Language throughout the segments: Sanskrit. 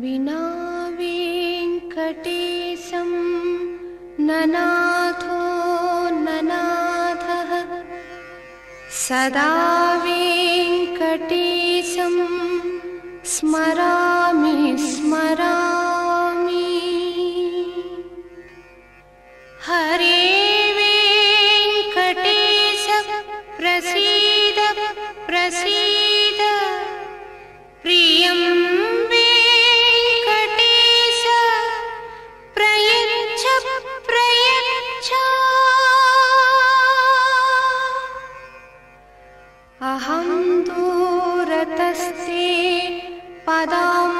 विना वेङ्कटेशं ननाथो ननाथः। सदा वेङ्कटेशं स्मरामि स्मरामि दूरतस्ते पदाम्भोजयुग्मं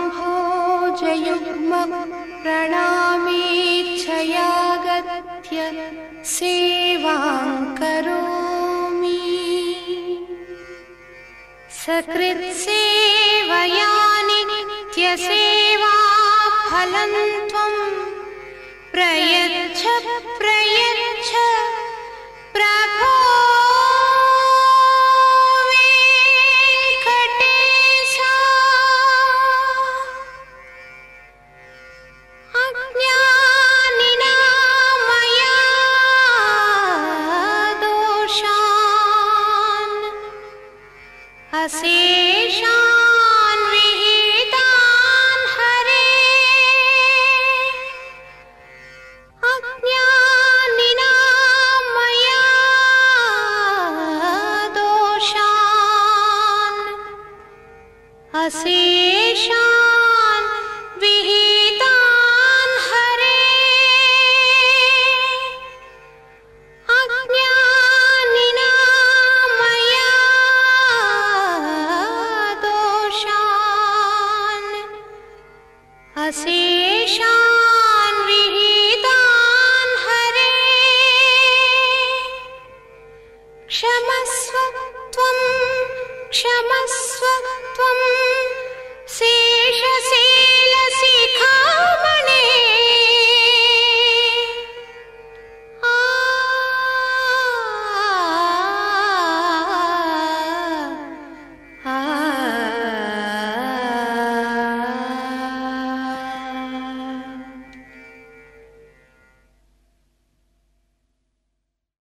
प्रणामेच्छया गत्य सेवां करोमि। सकृत्सेवयानि नित्यसेवा फलं त्वं प्रयच्छ प्रयच्छ विहितान् हरे। अज्ञानिना मया दोषान्। अशेषान् अशेषान् विहितान् हरे। क्षमस्व त्वं क्षमस्व